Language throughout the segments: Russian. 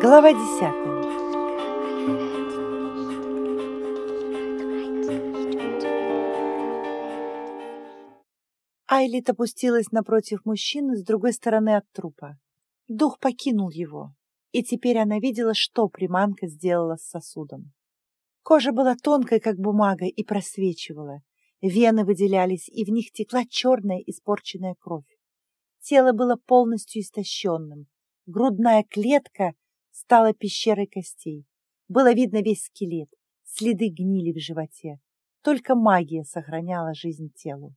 Глава десятая. Айлит опустилась напротив мужчины с другой стороны от трупа. Дух покинул его, и теперь она видела, что приманка сделала с сосудом. Кожа была тонкой, как бумага, и просвечивала. Вены выделялись, и в них текла черная испорченная кровь. Тело было полностью истощенным. Грудная клетка стала пещерой костей. Было видно весь скелет, следы гнили в животе. Только магия сохраняла жизнь телу.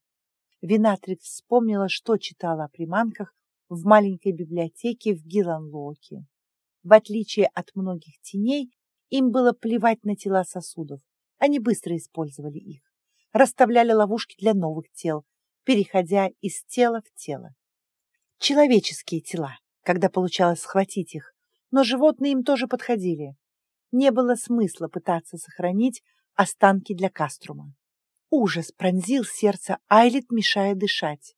Винатрикс вспомнила, что читала о приманках в маленькой библиотеке в Гиланлоке. В отличие от многих теней, им было плевать на тела сосудов. Они быстро использовали их, расставляли ловушки для новых тел, переходя из тела в тело. Человеческие тела, когда получалось схватить их, но животные им тоже подходили. Не было смысла пытаться сохранить останки для Каструма. Ужас пронзил сердце Айлит, мешая дышать.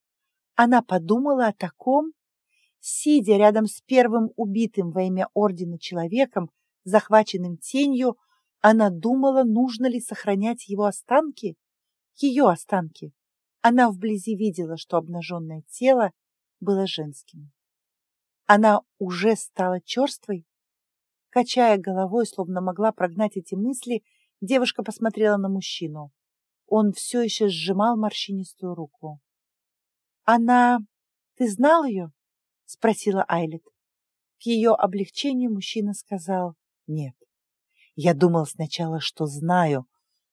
Она подумала о таком, сидя рядом с первым убитым во имя Ордена человеком, захваченным тенью, она думала, нужно ли сохранять его останки, ее останки. Она вблизи видела, что обнаженное тело было женским. Она уже стала черствой? Качая головой, словно могла прогнать эти мысли, девушка посмотрела на мужчину. Он все еще сжимал морщинистую руку. «Она... Ты знал ее?» — спросила Айлет. К ее облегчению мужчина сказал «Нет». Я думал сначала, что знаю,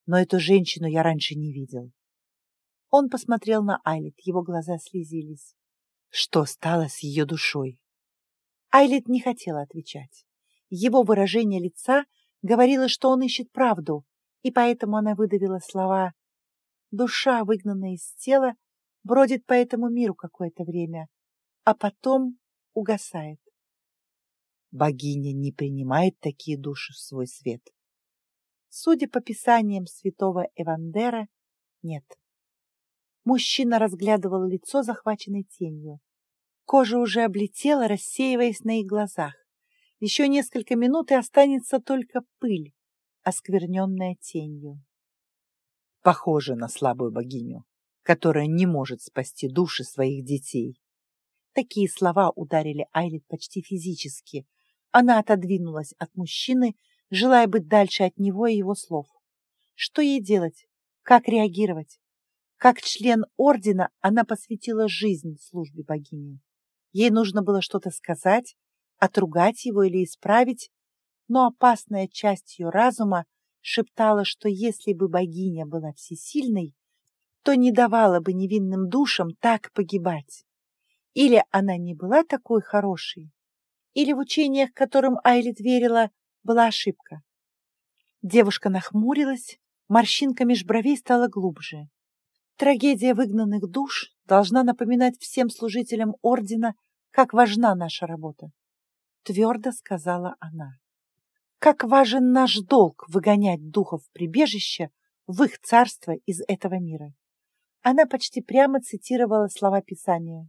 но эту женщину я раньше не видел. Он посмотрел на Айлет, его глаза слезились. Что стало с ее душой? Айлит не хотела отвечать. Его выражение лица говорило, что он ищет правду, и поэтому она выдавила слова «Душа, выгнанная из тела, бродит по этому миру какое-то время, а потом угасает». Богиня не принимает такие души в свой свет. Судя по писаниям святого Эвандера, нет. Мужчина разглядывал лицо, захваченной тенью. Кожа уже облетела, рассеиваясь на их глазах. Еще несколько минут, и останется только пыль, оскверненная тенью. Похоже на слабую богиню, которая не может спасти души своих детей. Такие слова ударили Айлит почти физически. Она отодвинулась от мужчины, желая быть дальше от него и его слов. Что ей делать? Как реагировать? Как член ордена она посвятила жизнь службе богини. Ей нужно было что-то сказать, отругать его или исправить, но опасная часть ее разума шептала, что если бы богиня была всесильной, то не давала бы невинным душам так погибать. Или она не была такой хорошей, или в учениях, которым Айлит верила, была ошибка. Девушка нахмурилась, морщинка меж бровей стала глубже. Трагедия выгнанных душ должна напоминать всем служителям ордена, как важна наша работа. Твердо сказала она. Как важен наш долг выгонять духов в прибежище в их царство из этого мира. Она почти прямо цитировала слова Писания.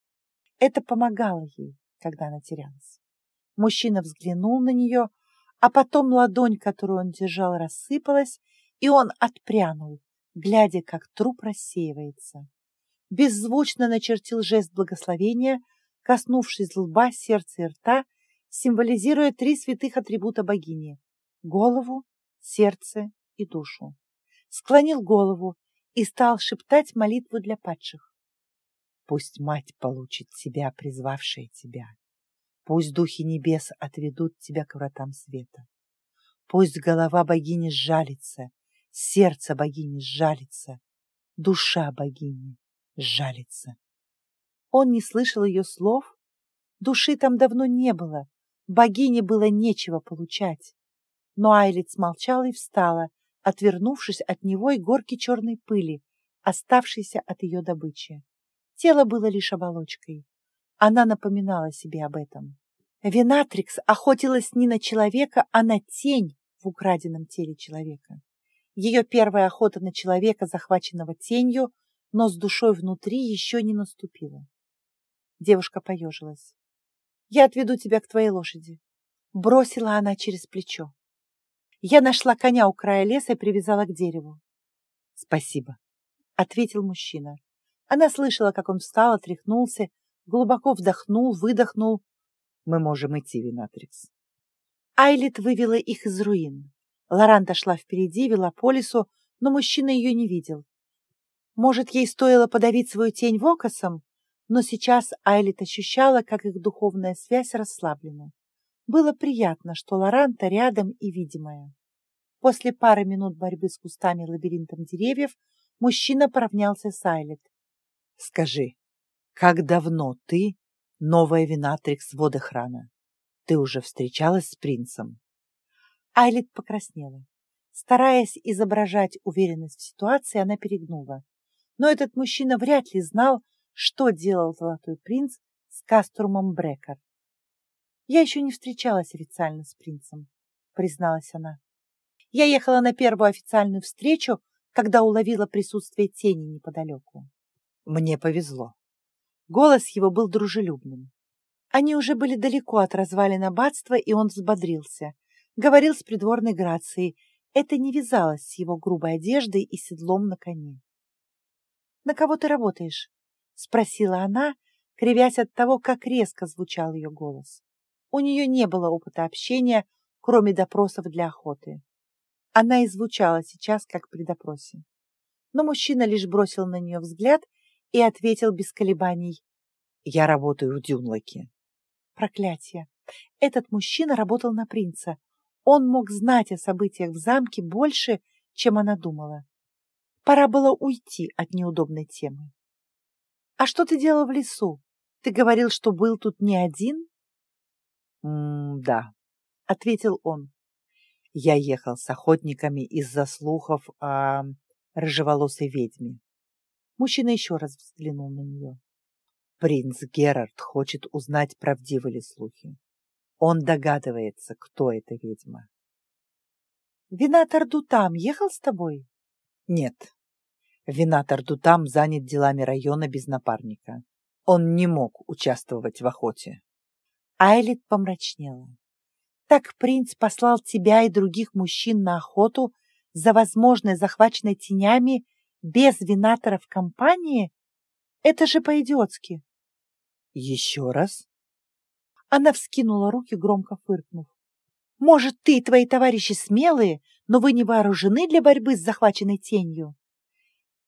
Это помогало ей, когда она терялась. Мужчина взглянул на нее, а потом ладонь, которую он держал, рассыпалась, и он отпрянул, глядя, как труп рассеивается. Беззвучно начертил жест благословения, коснувшись лба, сердца и рта, символизируя три святых атрибута богини — голову, сердце и душу. Склонил голову и стал шептать молитву для падших. Пусть мать получит тебя, призвавшая тебя. Пусть духи небес отведут тебя к вратам света. Пусть голова богини сжалится, сердце богини сжалится, душа богини сжалится. Он не слышал ее слов, души там давно не было, богине было нечего получать. Но Айлит смолчала и встала, отвернувшись от него и горки черной пыли, оставшейся от ее добычи. Тело было лишь оболочкой. Она напоминала себе об этом. Винатрикс охотилась не на человека, а на тень в украденном теле человека. Ее первая охота на человека, захваченного тенью, но с душой внутри, еще не наступила. Девушка поежилась. «Я отведу тебя к твоей лошади». Бросила она через плечо. Я нашла коня у края леса и привязала к дереву. Спасибо, ответил мужчина. Она слышала, как он встал, отряхнулся, глубоко вдохнул, выдохнул. Мы можем идти, Винатрикс. Айлит вывела их из руин. Лоранта шла впереди, вела по лесу, но мужчина ее не видел. Может, ей стоило подавить свою тень вокосом, но сейчас Айлит ощущала, как их духовная связь расслаблена. Было приятно, что Лоранта рядом и видимая. После пары минут борьбы с кустами лабиринтом деревьев мужчина поравнялся с Айлит. «Скажи, как давно ты новая винатрикс водохрана? Ты уже встречалась с принцем?» Айлит покраснела. Стараясь изображать уверенность в ситуации, она перегнула. Но этот мужчина вряд ли знал, что делал Золотой принц с Каструмом Брекер. «Я еще не встречалась официально с принцем», — призналась она. «Я ехала на первую официальную встречу, когда уловила присутствие тени неподалеку. Мне повезло». Голос его был дружелюбным. Они уже были далеко от развалин аббатства, и он взбодрился. Говорил с придворной грацией. Это не вязалось с его грубой одеждой и седлом на коне. «На кого ты работаешь?» — спросила она, кривясь от того, как резко звучал ее голос. У нее не было опыта общения, кроме допросов для охоты. Она и звучала сейчас, как при допросе. Но мужчина лишь бросил на нее взгляд и ответил без колебаний. «Я работаю в Дюнлоке». Проклятие! Этот мужчина работал на принца. Он мог знать о событиях в замке больше, чем она думала. Пора было уйти от неудобной темы. «А что ты делал в лесу? Ты говорил, что был тут не один?» «М-да», — ответил он. «Я ехал с охотниками из-за слухов о рыжеволосой ведьме». Мужчина еще раз взглянул на нее. Принц Герард хочет узнать, правдивы ли слухи. Он догадывается, кто эта ведьма. «Винатор Дутам ехал с тобой?» «Нет. Винатор Дутам занят делами района без напарника. Он не мог участвовать в охоте». Айлит помрачнела. Так принц послал тебя и других мужчин на охоту за возможной захваченной тенями без винатора в компании? Это же по-идиотски. Еще раз? Она вскинула руки, громко фыркнув. Может, ты и твои товарищи смелые, но вы не вооружены для борьбы с захваченной тенью?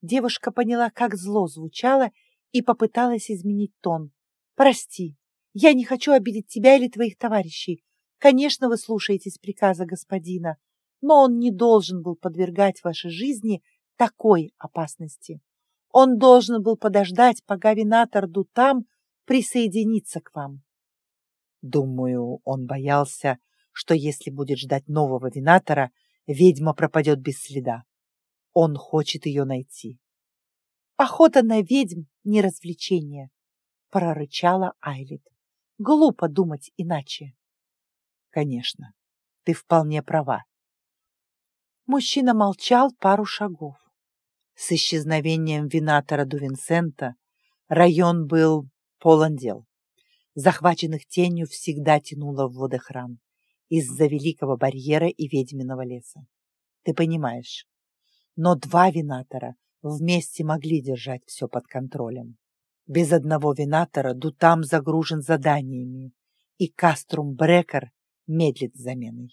Девушка поняла, как зло звучало, и попыталась изменить тон. Прости, я не хочу обидеть тебя или твоих товарищей. Конечно, вы слушаетесь приказа господина, но он не должен был подвергать вашей жизни такой опасности. Он должен был подождать, пока винатор Дутам присоединится к вам. Думаю, он боялся, что если будет ждать нового винатора, ведьма пропадет без следа. Он хочет ее найти. Охота на ведьм — не развлечение, прорычала Айлит. Глупо думать иначе. Конечно, ты вполне права. Мужчина молчал пару шагов. С исчезновением винатора Дувинсента район был полон дел. Захваченных тенью всегда тянуло в водохран из-за великого барьера и ведьминого леса. Ты понимаешь. Но два винатора вместе могли держать все под контролем. Без одного винатора Дутам загружен заданиями, и Каструм Брекер медлит с заменой.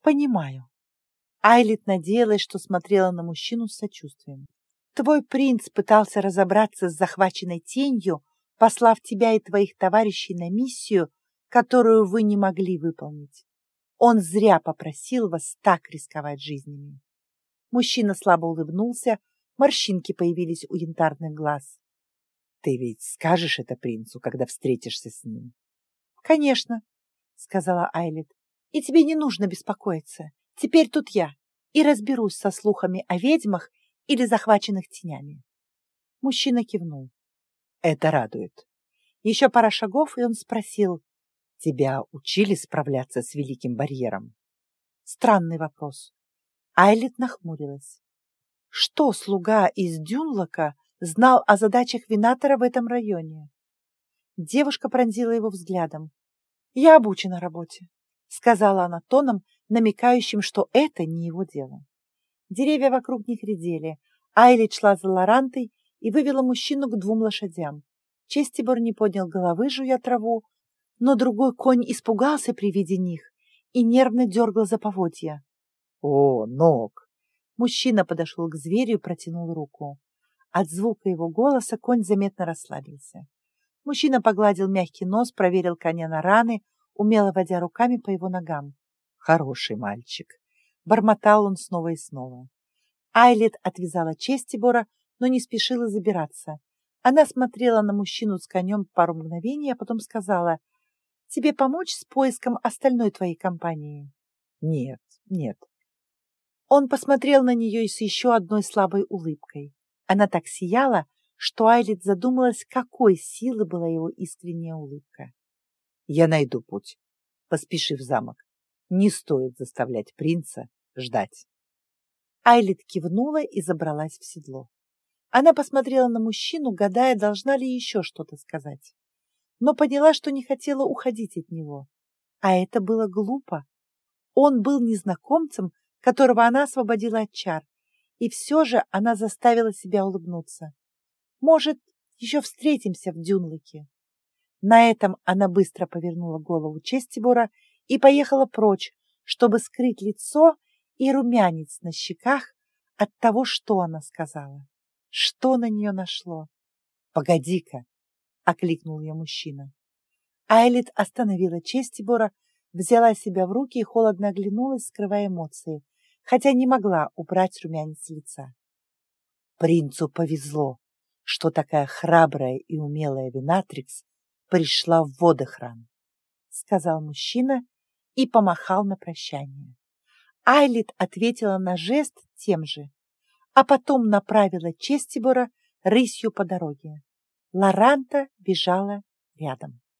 Понимаю. Айлит надеялась, что смотрела на мужчину с сочувствием. Твой принц пытался разобраться с захваченной тенью, послав тебя и твоих товарищей на миссию, которую вы не могли выполнить. Он зря попросил вас так рисковать жизнями. Мужчина слабо улыбнулся, морщинки появились у янтарных глаз. Ты ведь скажешь это принцу, когда встретишься с ним? Конечно, сказала Айлет. И тебе не нужно беспокоиться. Теперь тут я и разберусь со слухами о ведьмах или захваченных тенями. Мужчина кивнул. Это радует. Еще пара шагов, и он спросил. Тебя учили справляться с великим барьером? Странный вопрос. Айлет нахмурилась. Что слуга из Дюнлока знал о задачах Винатора в этом районе. Девушка пронзила его взглядом. «Я обучена работе», сказала она тоном, намекающим, что это не его дело. Деревья вокруг них редели. Айли шла за Лорантой и вывела мужчину к двум лошадям. Честибор не поднял головы, жуя траву, но другой конь испугался при виде них и нервно дергал за поводья. «О, ног!» Мужчина подошел к зверю и протянул руку. От звука его голоса конь заметно расслабился. Мужчина погладил мягкий нос, проверил коня на раны, умело водя руками по его ногам. «Хороший мальчик!» Бормотал он снова и снова. Айлет отвязала Честибора, но не спешила забираться. Она смотрела на мужчину с конем пару мгновений, а потом сказала, «Тебе помочь с поиском остальной твоей компании?» «Нет, нет». Он посмотрел на нее с еще одной слабой улыбкой. Она так сияла, что Айлит задумалась, какой силы была его искренняя улыбка. «Я найду путь», — поспешив в замок. «Не стоит заставлять принца ждать». Айлит кивнула и забралась в седло. Она посмотрела на мужчину, гадая, должна ли еще что-то сказать. Но поняла, что не хотела уходить от него. А это было глупо. Он был незнакомцем, которого она освободила от чар, и все же она заставила себя улыбнуться. Может, еще встретимся в Дюнлыке. На этом она быстро повернула голову Честибора и поехала прочь, чтобы скрыть лицо и румянец на щеках от того, что она сказала. Что на нее нашло? «Погоди-ка!» — окликнул ее мужчина. Айлит остановила Честибора, взяла себя в руки и холодно оглянулась, скрывая эмоции, хотя не могла убрать румянец лица. Принцу повезло, что такая храбрая и умелая Винатрикс пришла в водохран, сказал мужчина и помахал на прощание. Айлит ответила на жест тем же а потом направила Честибора рысью по дороге. Лоранта бежала рядом.